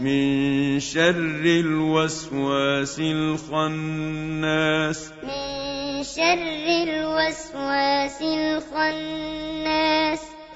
من شر الوسواس الخناس. من شر الوسواس الخناس.